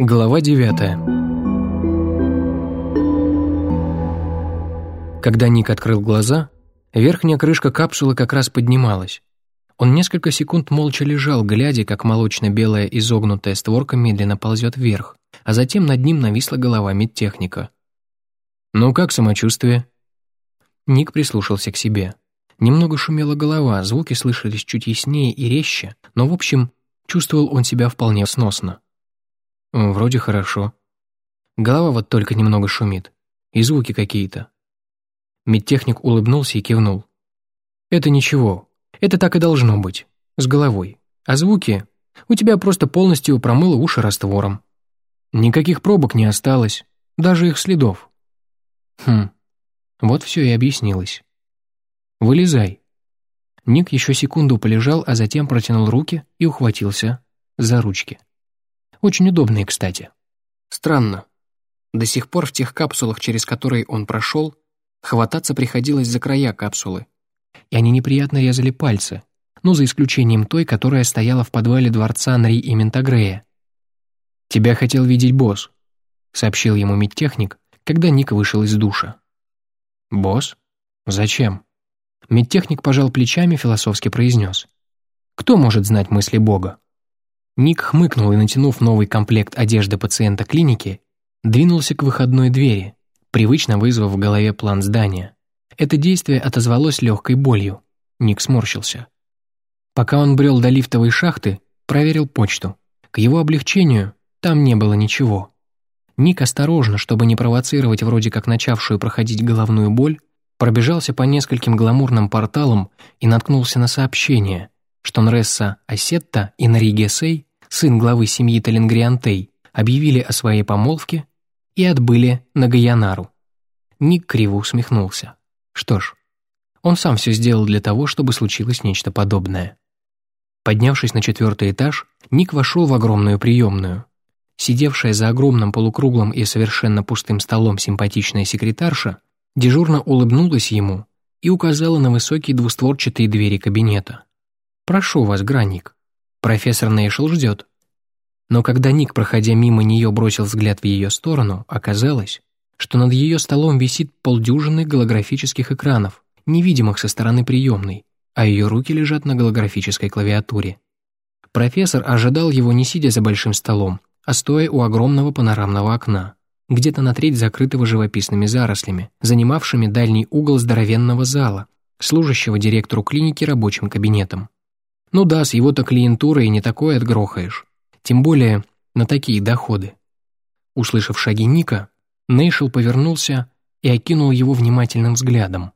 Глава 9 Когда Ник открыл глаза, верхняя крышка капсулы как раз поднималась. Он несколько секунд молча лежал, глядя, как молочно-белая изогнутая створка медленно ползет вверх, а затем над ним нависла голова медтехника. «Ну как самочувствие?» Ник прислушался к себе. Немного шумела голова, звуки слышались чуть яснее и резче, но, в общем, чувствовал он себя вполне сносно. Вроде хорошо. Голова вот только немного шумит. И звуки какие-то. Медтехник улыбнулся и кивнул. Это ничего. Это так и должно быть. С головой. А звуки? У тебя просто полностью промыло уши раствором. Никаких пробок не осталось. Даже их следов. Хм. Вот все и объяснилось. Вылезай. Ник еще секунду полежал, а затем протянул руки и ухватился за ручки. Очень удобные, кстати. Странно. До сих пор в тех капсулах, через которые он прошел, хвататься приходилось за края капсулы. И они неприятно резали пальцы, ну, за исключением той, которая стояла в подвале дворца Нри и Ментагрея. «Тебя хотел видеть босс», — сообщил ему медтехник, когда Ник вышел из душа. «Босс? Зачем?» Медтехник пожал плечами, философски произнес. «Кто может знать мысли Бога?» Ник хмыкнул и, натянув новый комплект одежды пациента клиники, двинулся к выходной двери, привычно вызвав в голове план здания. Это действие отозвалось легкой болью. Ник сморщился. Пока он брел до лифтовой шахты, проверил почту. К его облегчению там не было ничего. Ник осторожно, чтобы не провоцировать вроде как начавшую проходить головную боль, пробежался по нескольким гламурным порталам и наткнулся на сообщение, что Нресса Асетта и Нариге Сей сын главы семьи Талингриантей, объявили о своей помолвке и отбыли на Гаянару. Ник криво усмехнулся. Что ж, он сам все сделал для того, чтобы случилось нечто подобное. Поднявшись на четвертый этаж, Ник вошел в огромную приемную. Сидевшая за огромным полукруглым и совершенно пустым столом симпатичная секретарша дежурно улыбнулась ему и указала на высокие двустворчатые двери кабинета. «Прошу вас, Гранник». Профессор Нейшел ждет. Но когда Ник, проходя мимо нее, бросил взгляд в ее сторону, оказалось, что над ее столом висит полдюжины голографических экранов, невидимых со стороны приемной, а ее руки лежат на голографической клавиатуре. Профессор ожидал его не сидя за большим столом, а стоя у огромного панорамного окна, где-то на треть закрытого живописными зарослями, занимавшими дальний угол здоровенного зала, служащего директору клиники рабочим кабинетом. Ну да, с его-то клиентурой не такое отгрохаешь. Тем более на такие доходы. Услышав шаги Ника, Нейшел повернулся и окинул его внимательным взглядом.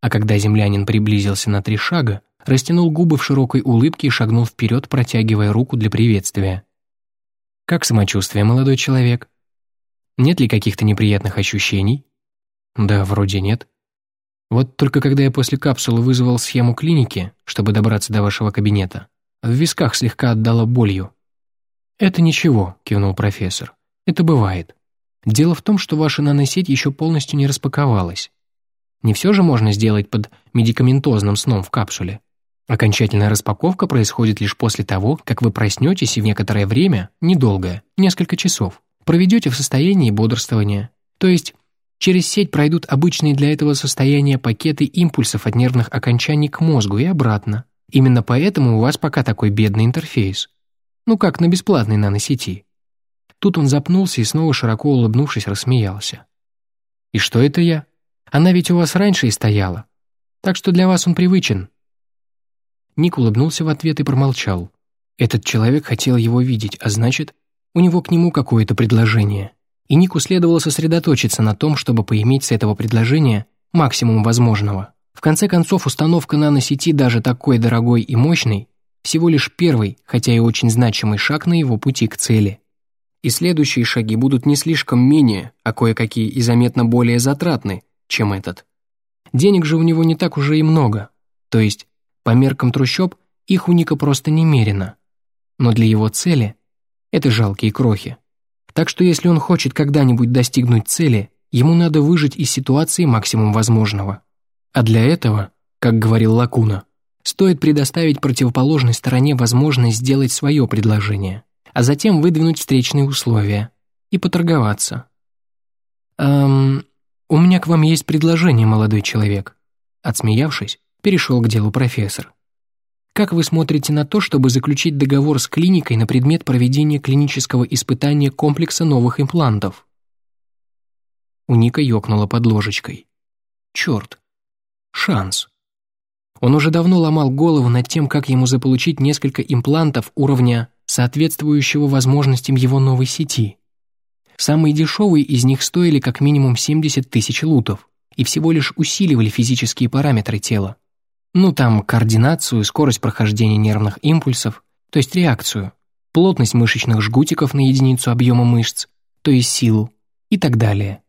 А когда землянин приблизился на три шага, растянул губы в широкой улыбке и шагнул вперед, протягивая руку для приветствия. «Как самочувствие, молодой человек? Нет ли каких-то неприятных ощущений?» «Да, вроде нет», вот только когда я после капсулы вызвал схему клиники, чтобы добраться до вашего кабинета, в висках слегка отдало болью. «Это ничего», — кивнул профессор. «Это бывает. Дело в том, что ваша наносеть еще полностью не распаковалась. Не все же можно сделать под медикаментозным сном в капсуле. Окончательная распаковка происходит лишь после того, как вы проснетесь и в некоторое время, недолгое, несколько часов, проведете в состоянии бодрствования. То есть Через сеть пройдут обычные для этого состояния пакеты импульсов от нервных окончаний к мозгу и обратно. Именно поэтому у вас пока такой бедный интерфейс. Ну как на бесплатной наносети. Тут он запнулся и снова широко улыбнувшись рассмеялся. «И что это я? Она ведь у вас раньше и стояла. Так что для вас он привычен». Ник улыбнулся в ответ и промолчал. Этот человек хотел его видеть, а значит, у него к нему какое-то предложение и Нику следовало сосредоточиться на том, чтобы поиметь с этого предложения максимум возможного. В конце концов, установка наносети даже такой дорогой и мощной всего лишь первый, хотя и очень значимый шаг на его пути к цели. И следующие шаги будут не слишком менее, а кое-какие и заметно более затратны, чем этот. Денег же у него не так уже и много, то есть, по меркам трущоб, их у Ника просто немерено. Но для его цели это жалкие крохи. Так что если он хочет когда-нибудь достигнуть цели, ему надо выжить из ситуации максимум возможного. А для этого, как говорил Лакуна, стоит предоставить противоположной стороне возможность сделать свое предложение. а затем выдвинуть встречные условия и поторговаться. «Эм, у меня к вам есть предложение, молодой человек». Отсмеявшись, перешел к делу профессор. Как вы смотрите на то, чтобы заключить договор с клиникой на предмет проведения клинического испытания комплекса новых имплантов? У Ника ёкнуло под ложечкой. Черт. Шанс. Он уже давно ломал голову над тем, как ему заполучить несколько имплантов уровня, соответствующего возможностям его новой сети. Самые дешевые из них стоили как минимум 70 тысяч лутов и всего лишь усиливали физические параметры тела. Ну там координацию, скорость прохождения нервных импульсов, то есть реакцию, плотность мышечных жгутиков на единицу объема мышц, то есть силу и так далее.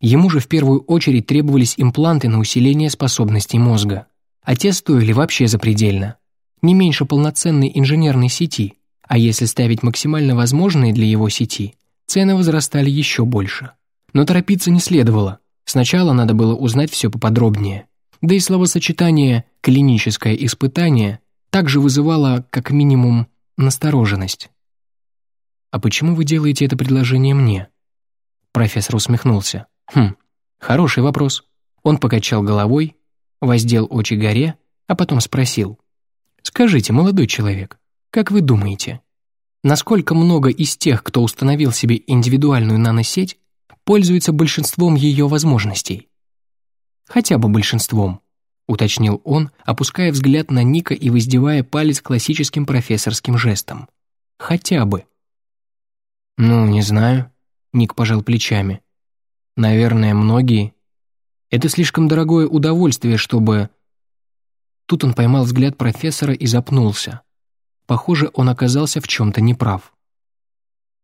Ему же в первую очередь требовались импланты на усиление способностей мозга, а те стоили вообще запредельно, не меньше полноценной инженерной сети, а если ставить максимально возможные для его сети, цены возрастали еще больше. Но торопиться не следовало, сначала надо было узнать все поподробнее. Да и словосочетание «клиническое испытание» также вызывало, как минимум, настороженность. «А почему вы делаете это предложение мне?» Профессор усмехнулся. Хм, хороший вопрос. Он покачал головой, воздел очи горе, а потом спросил. «Скажите, молодой человек, как вы думаете, насколько много из тех, кто установил себе индивидуальную наносеть, пользуется большинством ее возможностей?» «Хотя бы большинством», — уточнил он, опуская взгляд на Ника и воздевая палец классическим профессорским жестом. «Хотя бы». «Ну, не знаю», — Ник пожал плечами. Наверное, многие. Это слишком дорогое удовольствие, чтобы... Тут он поймал взгляд профессора и запнулся. Похоже, он оказался в чем-то неправ.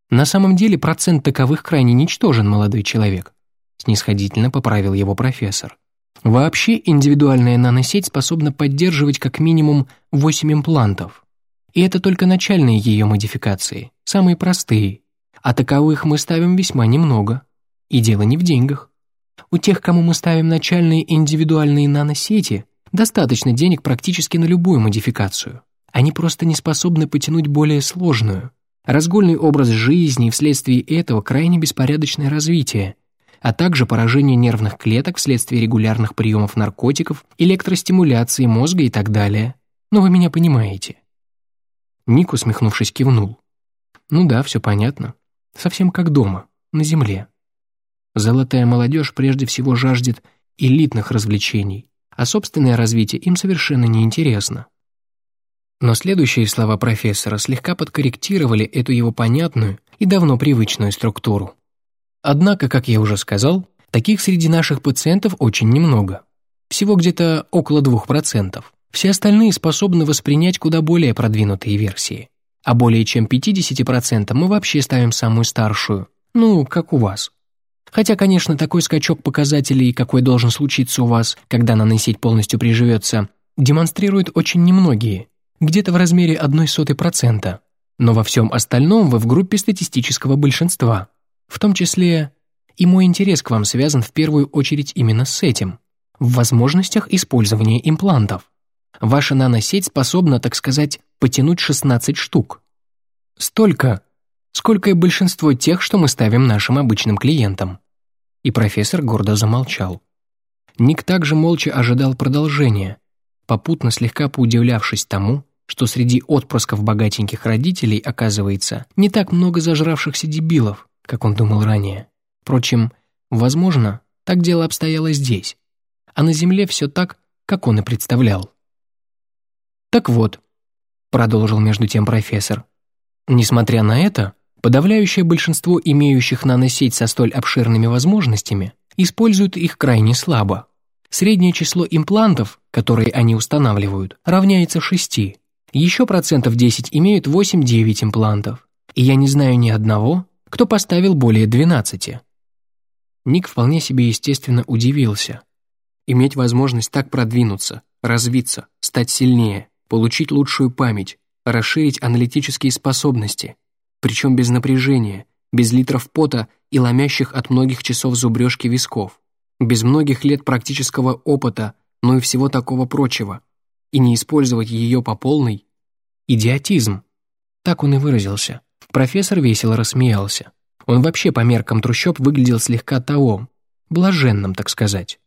На самом деле процент таковых крайне ничтожен, молодой человек. Снисходительно поправил его профессор. Вообще индивидуальная наносеть способна поддерживать как минимум 8 имплантов. И это только начальные ее модификации, самые простые. А таковых мы ставим весьма немного. И дело не в деньгах. У тех, кому мы ставим начальные индивидуальные наносети, достаточно денег практически на любую модификацию. Они просто не способны потянуть более сложную. Разгульный образ жизни и вследствие этого крайне беспорядочное развитие, а также поражение нервных клеток вследствие регулярных приемов наркотиков, электростимуляции мозга и так далее. Но вы меня понимаете. Ник, усмехнувшись, кивнул. Ну да, все понятно. Совсем как дома, на земле. Золотая молодежь прежде всего жаждет элитных развлечений, а собственное развитие им совершенно не интересно. Но следующие слова профессора слегка подкорректировали эту его понятную и давно привычную структуру. Однако, как я уже сказал, таких среди наших пациентов очень немного. Всего где-то около 2%. Все остальные способны воспринять куда более продвинутые версии. А более чем 50% мы вообще ставим самую старшую. Ну, как у вас. Хотя, конечно, такой скачок показателей, какой должен случиться у вас, когда наносить полностью приживется, демонстрируют очень немногие, где-то в размере одной сотой процента. Но во всем остальном вы в группе статистического большинства. В том числе и мой интерес к вам связан в первую очередь именно с этим. В возможностях использования имплантов. Ваша наносеть способна, так сказать, потянуть 16 штук. Столько, сколько и большинство тех, что мы ставим нашим обычным клиентам». И профессор гордо замолчал. Ник также молча ожидал продолжения, попутно слегка поудивлявшись тому, что среди отпрысков богатеньких родителей, оказывается, не так много зажравшихся дебилов, как он думал ранее. Впрочем, возможно, так дело обстояло здесь, а на Земле все так, как он и представлял. «Так вот», — продолжил между тем профессор, «несмотря на это, Подавляющее большинство имеющих наносеть со столь обширными возможностями используют их крайне слабо. Среднее число имплантов, которые они устанавливают, равняется 6. Еще процентов 10 имеют 8-9 имплантов. И я не знаю ни одного, кто поставил более 12. Ник вполне себе естественно удивился. Иметь возможность так продвинуться, развиться, стать сильнее, получить лучшую память, расширить аналитические способности – причем без напряжения, без литров пота и ломящих от многих часов зубрежки висков, без многих лет практического опыта, но и всего такого прочего, и не использовать ее по полной – идиотизм. Так он и выразился. Профессор весело рассмеялся. Он вообще по меркам трущоб выглядел слегка того, блаженным, так сказать.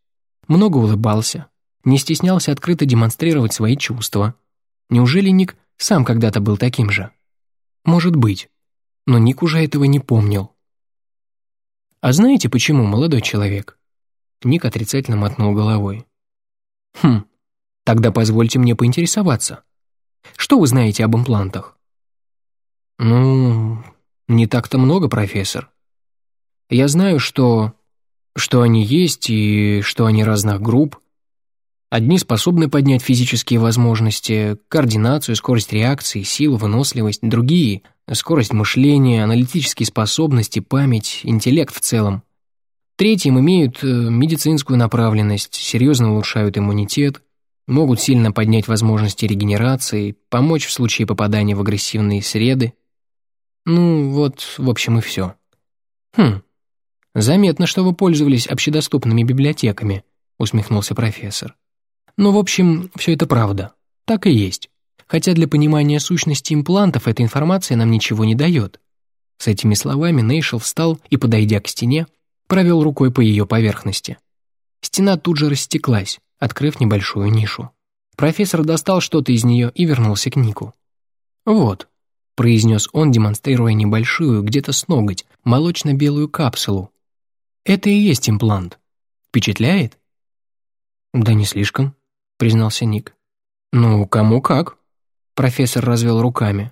Много улыбался, не стеснялся открыто демонстрировать свои чувства. Неужели Ник сам когда-то был таким же? Может быть. Но Ник уже этого не помнил. «А знаете, почему, молодой человек?» Ник отрицательно мотнул головой. «Хм, тогда позвольте мне поинтересоваться. Что вы знаете об имплантах?» «Ну, не так-то много, профессор. Я знаю, что... что они есть и что они разных групп. Одни способны поднять физические возможности, координацию, скорость реакции, силу, выносливость, другие — скорость мышления, аналитические способности, память, интеллект в целом. Третьим имеют э, медицинскую направленность, серьезно улучшают иммунитет, могут сильно поднять возможности регенерации, помочь в случае попадания в агрессивные среды. Ну, вот, в общем, и все. Хм, заметно, что вы пользовались общедоступными библиотеками, усмехнулся профессор. Но, в общем, все это правда. Так и есть. Хотя для понимания сущности имплантов эта информация нам ничего не дает. С этими словами Нейшел встал и, подойдя к стене, провел рукой по ее поверхности. Стена тут же растеклась, открыв небольшую нишу. Профессор достал что-то из нее и вернулся к Нику. «Вот», — произнес он, демонстрируя небольшую, где-то с ноготь, молочно-белую капсулу. «Это и есть имплант. Впечатляет?» «Да не слишком», признался Ник. «Ну, кому как?» Профессор развел руками.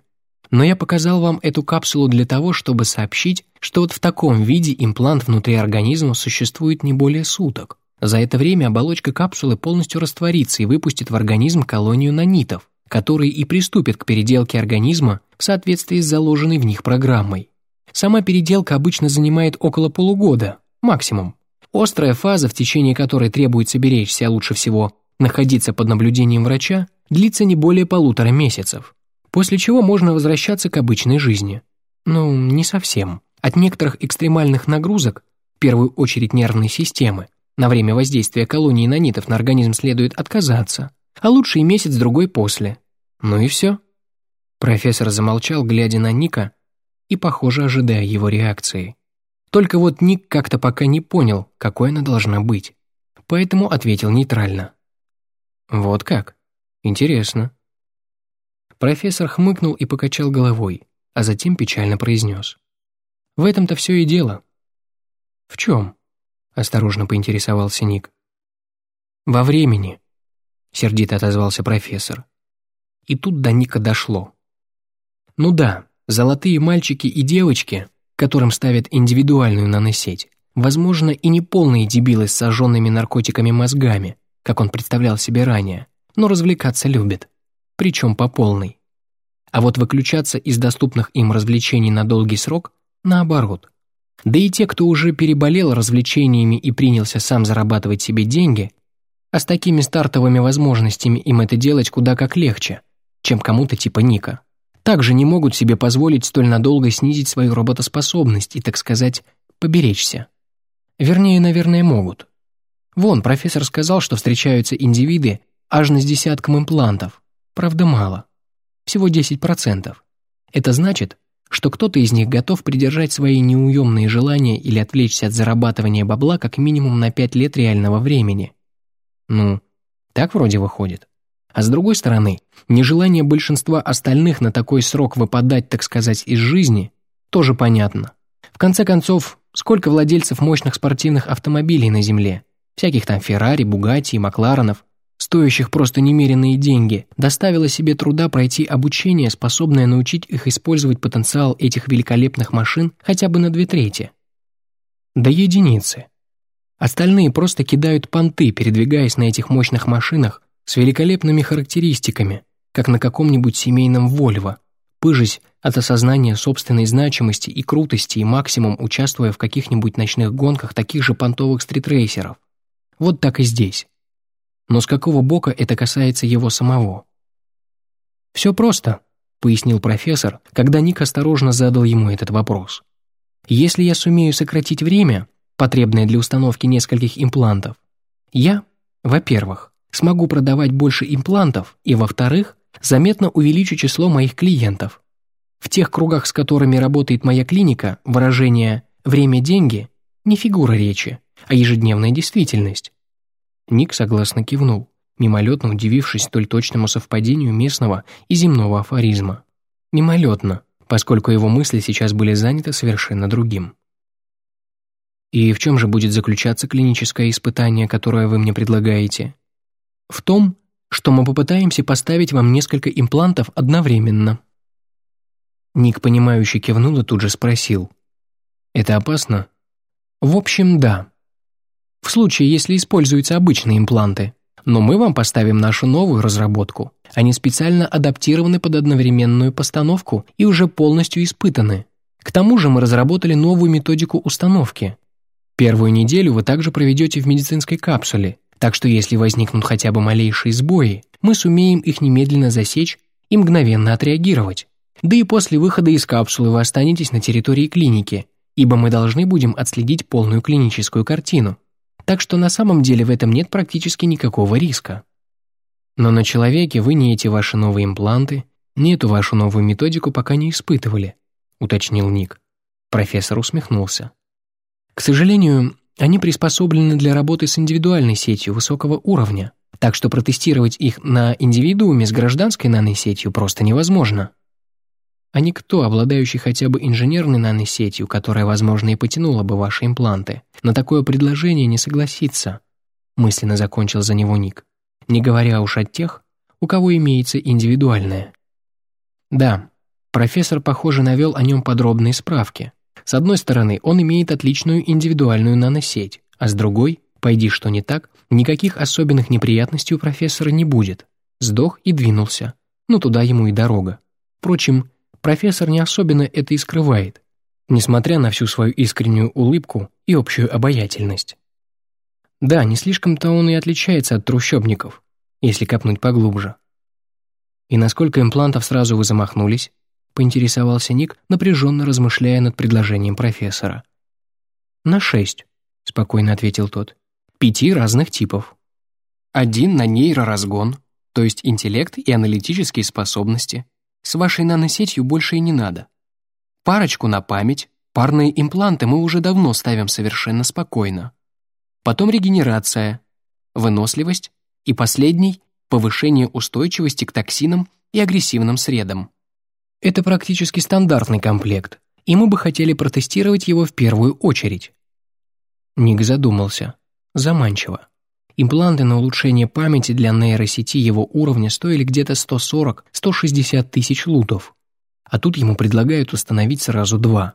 «Но я показал вам эту капсулу для того, чтобы сообщить, что вот в таком виде имплант внутри организма существует не более суток. За это время оболочка капсулы полностью растворится и выпустит в организм колонию нанитов, которые и приступят к переделке организма в соответствии с заложенной в них программой. Сама переделка обычно занимает около полугода, максимум. Острая фаза, в течение которой требуется беречься лучше всего находиться под наблюдением врача длится не более полутора месяцев, после чего можно возвращаться к обычной жизни. Ну, не совсем. От некоторых экстремальных нагрузок, в первую очередь нервной системы, на время воздействия колонии нанитов на организм следует отказаться, а лучше и месяц-другой после. Ну и все. Профессор замолчал, глядя на Ника и, похоже, ожидая его реакции. Только вот Ник как-то пока не понял, какой она должна быть. Поэтому ответил нейтрально. «Вот как? Интересно». Профессор хмыкнул и покачал головой, а затем печально произнес. «В этом-то все и дело». «В чем?» — осторожно поинтересовался Ник. «Во времени», — сердито отозвался профессор. И тут до Ника дошло. «Ну да, золотые мальчики и девочки, которым ставят индивидуальную наносеть, возможно, и не полные дебилы с сожженными наркотиками мозгами, как он представлял себе ранее, но развлекаться любит, причем по полной. А вот выключаться из доступных им развлечений на долгий срок – наоборот. Да и те, кто уже переболел развлечениями и принялся сам зарабатывать себе деньги, а с такими стартовыми возможностями им это делать куда как легче, чем кому-то типа Ника, также не могут себе позволить столь надолго снизить свою работоспособность и, так сказать, поберечься. Вернее, наверное, могут. Вон, профессор сказал, что встречаются индивиды аж с десятком имплантов. Правда, мало. Всего 10%. Это значит, что кто-то из них готов придержать свои неуемные желания или отвлечься от зарабатывания бабла как минимум на 5 лет реального времени. Ну, так вроде выходит. А с другой стороны, нежелание большинства остальных на такой срок выпадать, так сказать, из жизни, тоже понятно. В конце концов, сколько владельцев мощных спортивных автомобилей на Земле, всяких там Феррари, Бугатти и Макларенов, стоящих просто немеренные деньги, доставило себе труда пройти обучение, способное научить их использовать потенциал этих великолепных машин хотя бы на две трети. До единицы. Остальные просто кидают понты, передвигаясь на этих мощных машинах с великолепными характеристиками, как на каком-нибудь семейном Вольво, пыжись от осознания собственной значимости и крутости и максимум участвуя в каких-нибудь ночных гонках таких же понтовых стритрейсеров. Вот так и здесь. Но с какого бока это касается его самого? «Все просто», — пояснил профессор, когда Ник осторожно задал ему этот вопрос. «Если я сумею сократить время, потребное для установки нескольких имплантов, я, во-первых, смогу продавать больше имплантов и, во-вторых, заметно увеличу число моих клиентов. В тех кругах, с которыми работает моя клиника, выражение «время – деньги» не фигура речи, а ежедневная действительность. Ник согласно кивнул, мимолетно удивившись столь точному совпадению местного и земного афоризма. Мимолетно, поскольку его мысли сейчас были заняты совершенно другим. И в чем же будет заключаться клиническое испытание, которое вы мне предлагаете? В том, что мы попытаемся поставить вам несколько имплантов одновременно. Ник, понимающе кивнул и тут же спросил. Это опасно? В общем, да. В случае, если используются обычные импланты. Но мы вам поставим нашу новую разработку. Они специально адаптированы под одновременную постановку и уже полностью испытаны. К тому же мы разработали новую методику установки. Первую неделю вы также проведете в медицинской капсуле, так что если возникнут хотя бы малейшие сбои, мы сумеем их немедленно засечь и мгновенно отреагировать. Да и после выхода из капсулы вы останетесь на территории клиники, ибо мы должны будем отследить полную клиническую картину. Так что на самом деле в этом нет практически никакого риска. Но на человеке вы не эти ваши новые импланты, ни эту вашу новую методику пока не испытывали, уточнил Ник. Профессор усмехнулся. К сожалению, они приспособлены для работы с индивидуальной сетью высокого уровня, так что протестировать их на индивидууме с гражданской наносетью просто невозможно. А никто, обладающий хотя бы инженерной наносетью, которая, возможно, и потянула бы ваши импланты, на такое предложение не согласится, мысленно закончил за него Ник, не говоря уж о тех, у кого имеется индивидуальное. Да, профессор, похоже, навел о нем подробные справки, с одной стороны, он имеет отличную индивидуальную наносеть, а с другой, пойди что не так, никаких особенных неприятностей у профессора не будет. Сдох и двинулся. Ну, туда ему и дорога. Впрочем, профессор не особенно это и скрывает, несмотря на всю свою искреннюю улыбку и общую обаятельность. Да, не слишком-то он и отличается от трущобников, если копнуть поглубже. И насколько имплантов сразу вы замахнулись? Поинтересовался Ник, напряженно размышляя над предложением профессора. «На шесть», — спокойно ответил тот. «Пяти разных типов. Один на нейроразгон, то есть интеллект и аналитические способности. С вашей наносетью больше и не надо. Парочку на память, парные импланты мы уже давно ставим совершенно спокойно. Потом регенерация, выносливость и последний — повышение устойчивости к токсинам и агрессивным средам. Это практически стандартный комплект, и мы бы хотели протестировать его в первую очередь. Ник задумался. Заманчиво. Импланты на улучшение памяти для нейросети его уровня стоили где-то 140-160 тысяч лутов. А тут ему предлагают установить сразу два.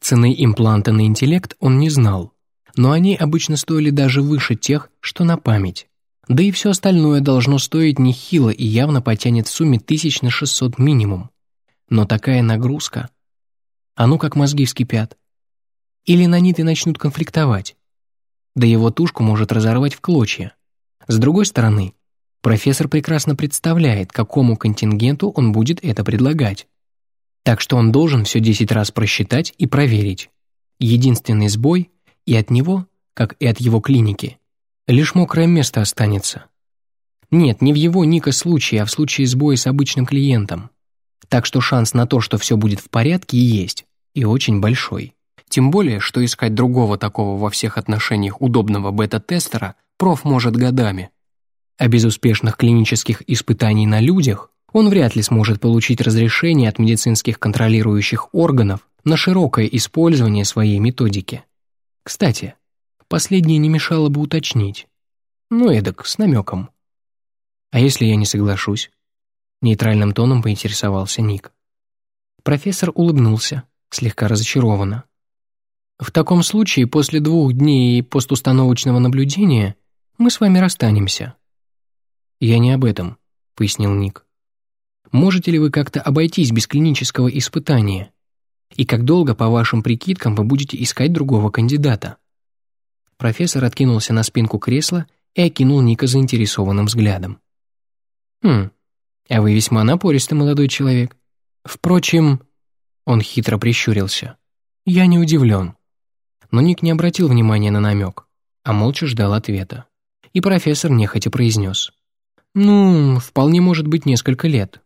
Цены импланта на интеллект он не знал, но они обычно стоили даже выше тех, что на память. Да и все остальное должно стоить нехило и явно потянет в сумме тысяч на 600 минимум. Но такая нагрузка... А ну как мозги вскипят. Или наниты начнут конфликтовать. Да его тушку может разорвать в клочья. С другой стороны, профессор прекрасно представляет, какому контингенту он будет это предлагать. Так что он должен все 10 раз просчитать и проверить. Единственный сбой, и от него, как и от его клиники, лишь мокрое место останется. Нет, не в его Ника случае, а в случае сбоя с обычным клиентом. Так что шанс на то, что все будет в порядке, есть, и очень большой. Тем более, что искать другого такого во всех отношениях удобного бета-тестера проф может годами. А без успешных клинических испытаний на людях он вряд ли сможет получить разрешение от медицинских контролирующих органов на широкое использование своей методики. Кстати, последнее не мешало бы уточнить. Ну, эдак, с намеком. А если я не соглашусь? Нейтральным тоном поинтересовался Ник. Профессор улыбнулся, слегка разочарованно. «В таком случае, после двух дней постустановочного наблюдения мы с вами расстанемся». «Я не об этом», — пояснил Ник. «Можете ли вы как-то обойтись без клинического испытания? И как долго, по вашим прикидкам, вы будете искать другого кандидата?» Профессор откинулся на спинку кресла и окинул Ника заинтересованным взглядом. «Хм, а вы весьма напористый молодой человек. Впрочем, он хитро прищурился. Я не удивлен. Но Ник не обратил внимания на намек, а молча ждал ответа. И профессор нехотя произнес. Ну, вполне может быть несколько лет.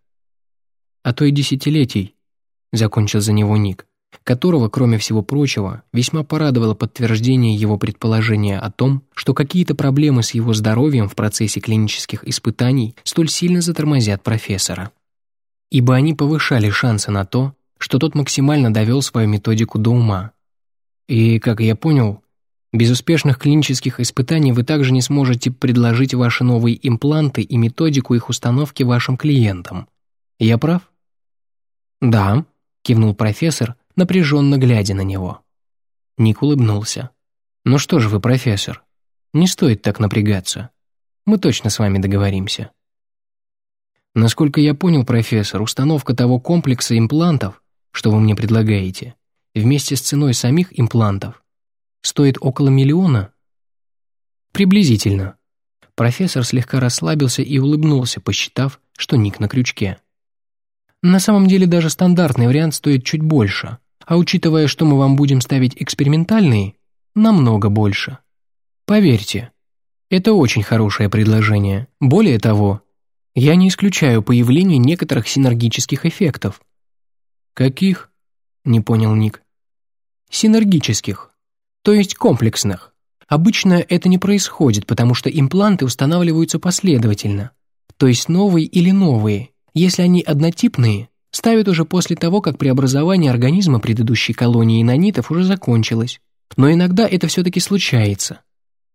А то и десятилетий, закончил за него Ник, которого, кроме всего прочего, весьма порадовало подтверждение его предположения о том, что какие-то проблемы с его здоровьем в процессе клинических испытаний столь сильно затормозят профессора. Ибо они повышали шансы на то, что тот максимально довел свою методику до ума. И, как я понял, без успешных клинических испытаний вы также не сможете предложить ваши новые импланты и методику их установки вашим клиентам. Я прав? «Да», — кивнул профессор, напряженно глядя на него. Ник улыбнулся. «Ну что же вы, профессор, не стоит так напрягаться. Мы точно с вами договоримся». Насколько я понял, профессор, установка того комплекса имплантов, что вы мне предлагаете, вместе с ценой самих имплантов, стоит около миллиона? Приблизительно. Профессор слегка расслабился и улыбнулся, посчитав, что Ник на крючке. На самом деле даже стандартный вариант стоит чуть больше, а учитывая, что мы вам будем ставить экспериментальные, намного больше. Поверьте, это очень хорошее предложение. Более того, я не исключаю появление некоторых синергических эффектов. Каких? Не понял Ник. Синергических, то есть комплексных. Обычно это не происходит, потому что импланты устанавливаются последовательно, то есть новые или новые, если они однотипные, ставят уже после того, как преобразование организма предыдущей колонии нанитов уже закончилось. Но иногда это все-таки случается.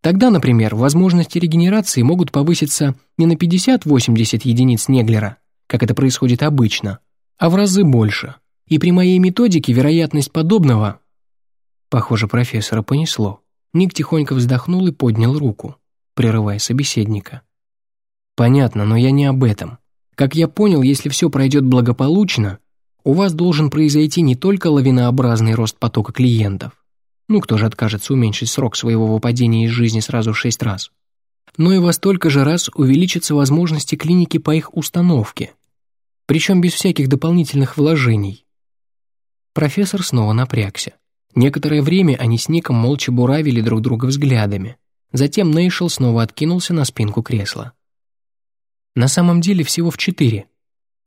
Тогда, например, возможности регенерации могут повыситься не на 50-80 единиц Неглера, как это происходит обычно, а в разы больше. И при моей методике вероятность подобного... Похоже, профессора понесло. Ник тихонько вздохнул и поднял руку, прерывая собеседника. «Понятно, но я не об этом. Как я понял, если все пройдет благополучно, у вас должен произойти не только лавинообразный рост потока клиентов, ну кто же откажется уменьшить срок своего выпадения из жизни сразу в шесть раз, но и во столько же раз увеличатся возможности клиники по их установке, причем без всяких дополнительных вложений. Профессор снова напрягся. Некоторое время они с Ником молча буравили друг друга взглядами. Затем Нейшел снова откинулся на спинку кресла. На самом деле всего в четыре.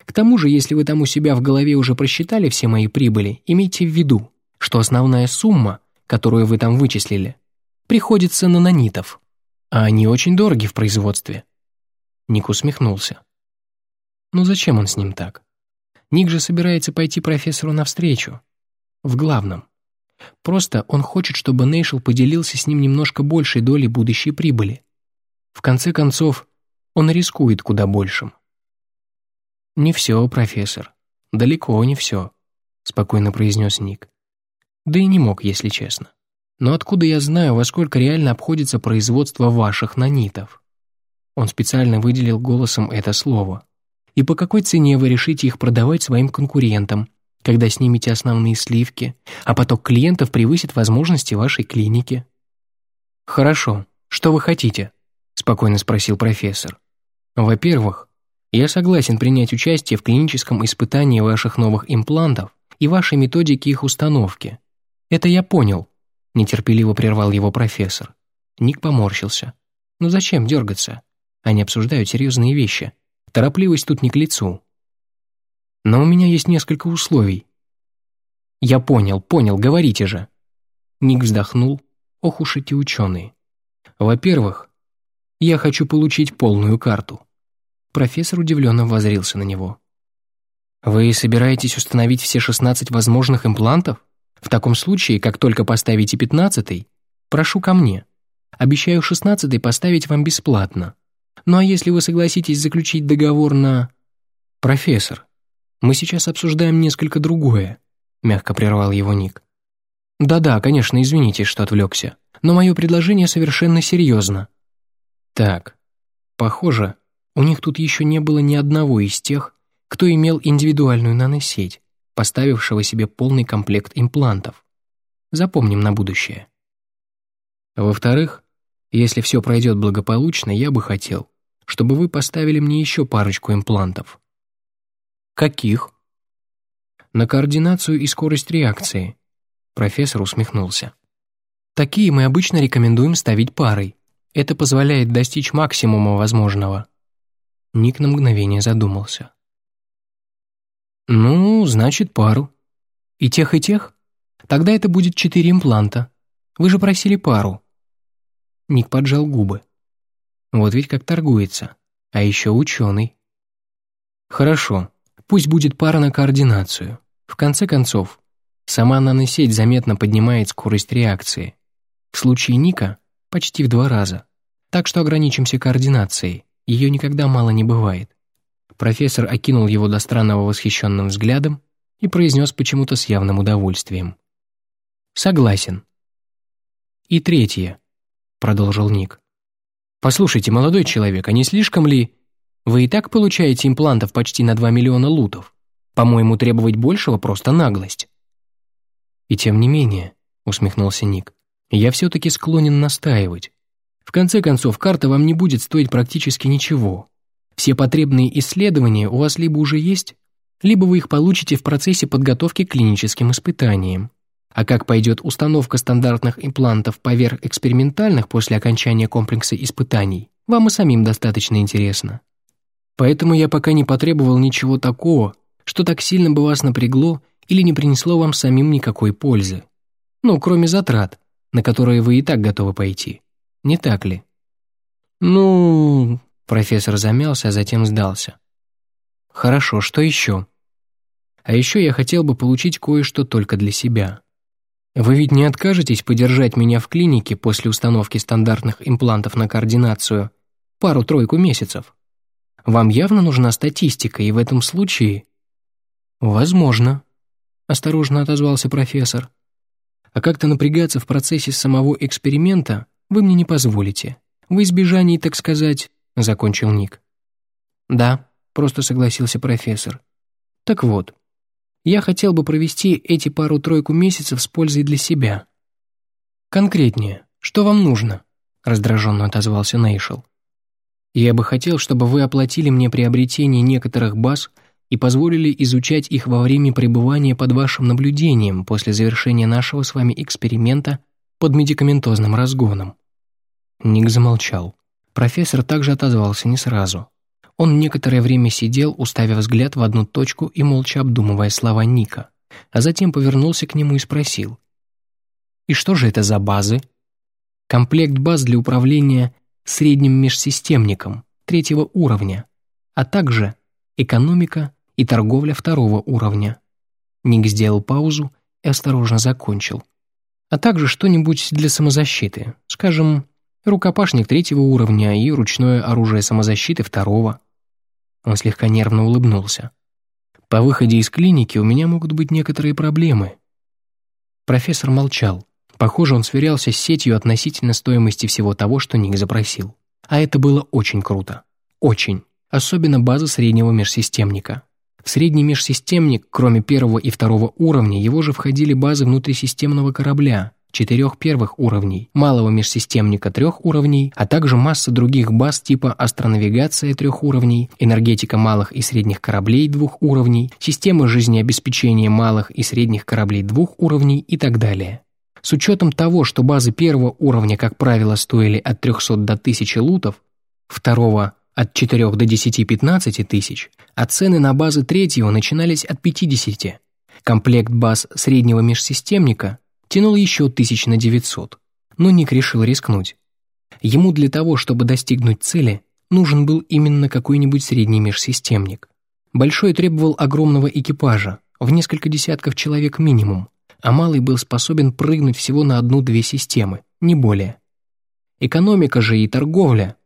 К тому же, если вы там у себя в голове уже просчитали все мои прибыли, имейте в виду, что основная сумма, которую вы там вычислили, приходится на нанитов, а они очень дороги в производстве. Ник усмехнулся. Ну зачем он с ним так? Ник же собирается пойти профессору навстречу. В главном. Просто он хочет, чтобы Нейшел поделился с ним немножко большей долей будущей прибыли. В конце концов, он рискует куда большим. «Не все, профессор. Далеко не все», — спокойно произнес Ник. «Да и не мог, если честно. Но откуда я знаю, во сколько реально обходится производство ваших нанитов?» Он специально выделил голосом это слово. «И по какой цене вы решите их продавать своим конкурентам, когда снимете основные сливки, а поток клиентов превысит возможности вашей клиники?» «Хорошо. Что вы хотите?» — спокойно спросил профессор. Во-первых, я согласен принять участие в клиническом испытании ваших новых имплантов и вашей методики их установки. Это я понял, нетерпеливо прервал его профессор. Ник поморщился. Ну зачем дергаться? Они обсуждают серьезные вещи. Торопливость тут не к лицу. Но у меня есть несколько условий. Я понял, понял, говорите же. Ник вздохнул. Ох уж эти ученые. Во-первых, я хочу получить полную карту. Профессор удивленно возрился на него. «Вы собираетесь установить все 16 возможных имплантов? В таком случае, как только поставите пятнадцатый, прошу ко мне. Обещаю шестнадцатый поставить вам бесплатно. Ну а если вы согласитесь заключить договор на...» «Профессор, мы сейчас обсуждаем несколько другое», — мягко прервал его Ник. «Да-да, конечно, извините, что отвлекся, но мое предложение совершенно серьезно». «Так, похоже, у них тут еще не было ни одного из тех, кто имел индивидуальную наносеть, поставившего себе полный комплект имплантов. Запомним на будущее. Во-вторых, если все пройдет благополучно, я бы хотел, чтобы вы поставили мне еще парочку имплантов. Каких? На координацию и скорость реакции. Профессор усмехнулся. Такие мы обычно рекомендуем ставить парой. Это позволяет достичь максимума возможного. Ник на мгновение задумался. «Ну, значит, пару», И тех, и тех? Тогда это будет четыре импланта. Вы же просили пару». Ник поджал губы. Вот ведь как торгуется. А еще ученый. Хорошо, пусть будет пара на координацию. В конце концов, сама наносеть заметно поднимает скорость реакции. В случае Ника почти в два раза. Так что ограничимся координацией, ее никогда мало не бывает. Профессор окинул его до странного восхищенным взглядом и произнес почему-то с явным удовольствием. «Согласен». «И третье», — продолжил Ник. «Послушайте, молодой человек, а не слишком ли...» Вы и так получаете имплантов почти на 2 миллиона лутов. По-моему, требовать большего — просто наглость». «И тем не менее», — усмехнулся Ник, «я все-таки склонен настаивать. В конце концов, карта вам не будет стоить практически ничего. Все потребные исследования у вас либо уже есть, либо вы их получите в процессе подготовки к клиническим испытаниям. А как пойдет установка стандартных имплантов поверх экспериментальных после окончания комплекса испытаний, вам и самим достаточно интересно. Поэтому я пока не потребовал ничего такого, что так сильно бы вас напрягло или не принесло вам самим никакой пользы. Ну, кроме затрат, на которые вы и так готовы пойти. Не так ли? Ну, профессор замялся, а затем сдался. Хорошо, что еще? А еще я хотел бы получить кое-что только для себя. Вы ведь не откажетесь подержать меня в клинике после установки стандартных имплантов на координацию пару-тройку месяцев? Вам явно нужна статистика, и в этом случае...» «Возможно», — осторожно отозвался профессор. «А как-то напрягаться в процессе самого эксперимента вы мне не позволите. В избежании, так сказать...» — закончил Ник. «Да», — просто согласился профессор. «Так вот, я хотел бы провести эти пару-тройку месяцев с пользой для себя». «Конкретнее, что вам нужно?» — раздраженно отозвался Нейшел. Я бы хотел, чтобы вы оплатили мне приобретение некоторых баз и позволили изучать их во время пребывания под вашим наблюдением после завершения нашего с вами эксперимента под медикаментозным разгоном». Ник замолчал. Профессор также отозвался не сразу. Он некоторое время сидел, уставив взгляд в одну точку и молча обдумывая слова Ника, а затем повернулся к нему и спросил. «И что же это за базы?» «Комплект баз для управления средним межсистемником третьего уровня, а также экономика и торговля второго уровня. Ник сделал паузу и осторожно закончил. А также что-нибудь для самозащиты, скажем, рукопашник третьего уровня и ручное оружие самозащиты второго. Он слегка нервно улыбнулся. По выходе из клиники у меня могут быть некоторые проблемы. Профессор молчал. Похоже, он сверялся с сетью относительно стоимости всего того, что Ник запросил. А это было очень круто. Очень. Особенно база среднего межсистемника. В средний межсистемник, кроме первого и второго уровня, его же входили базы внутрисистемного корабля, четырех первых уровней, малого межсистемника трех уровней, а также масса других баз типа астронавигация трех уровней, энергетика малых и средних кораблей двух уровней, система жизнеобеспечения малых и средних кораблей двух уровней и так далее. С учетом того, что базы первого уровня, как правило, стоили от 300 до 1000 лутов, второго – от 4 до 10-15 тысяч, а цены на базы третьего начинались от 50. Комплект баз среднего межсистемника тянул еще тысяч на 900, но Ник решил рискнуть. Ему для того, чтобы достигнуть цели, нужен был именно какой-нибудь средний межсистемник. Большой требовал огромного экипажа, в несколько десятков человек минимум, а малый был способен прыгнуть всего на одну-две системы, не более. Экономика же и торговля.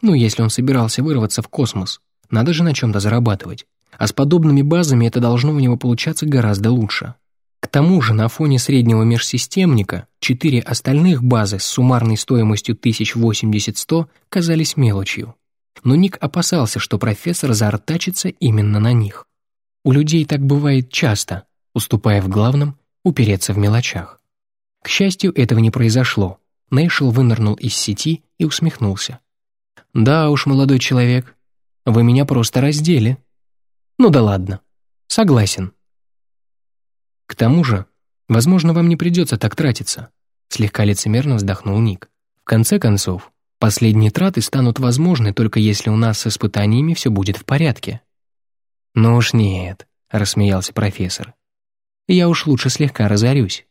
Ну, если он собирался вырваться в космос, надо же на чем-то зарабатывать. А с подобными базами это должно у него получаться гораздо лучше. К тому же на фоне среднего межсистемника четыре остальных базы с суммарной стоимостью 1080-100 казались мелочью. Но Ник опасался, что профессор заортачится именно на них. У людей так бывает часто, уступая в главном упереться в мелочах. К счастью, этого не произошло. Нейшел вынырнул из сети и усмехнулся. «Да уж, молодой человек, вы меня просто раздели». «Ну да ладно. Согласен». «К тому же, возможно, вам не придется так тратиться», слегка лицемерно вздохнул Ник. «В конце концов, последние траты станут возможны только если у нас с испытаниями все будет в порядке». «Ну уж нет», — рассмеялся профессор. Я уж лучше слегка разорюсь».